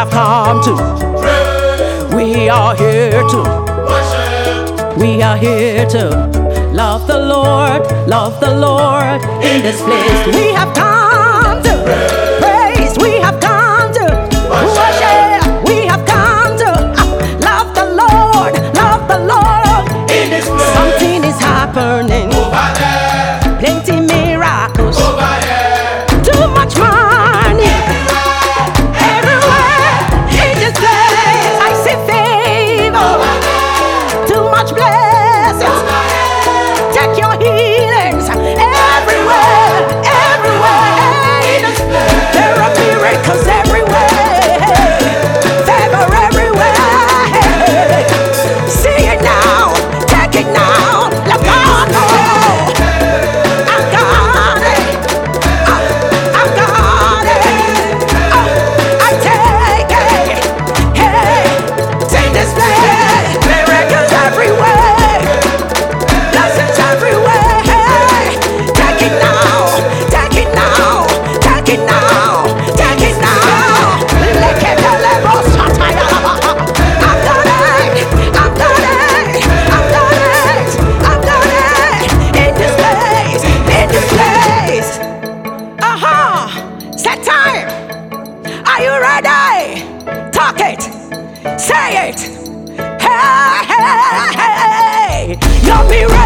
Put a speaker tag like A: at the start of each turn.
A: have come to pray. We are here to worship. We are here to love the Lord, love the Lord in this place. We have come. you ready? Talk it, say it. Hey, hey, hey. You'll be ready.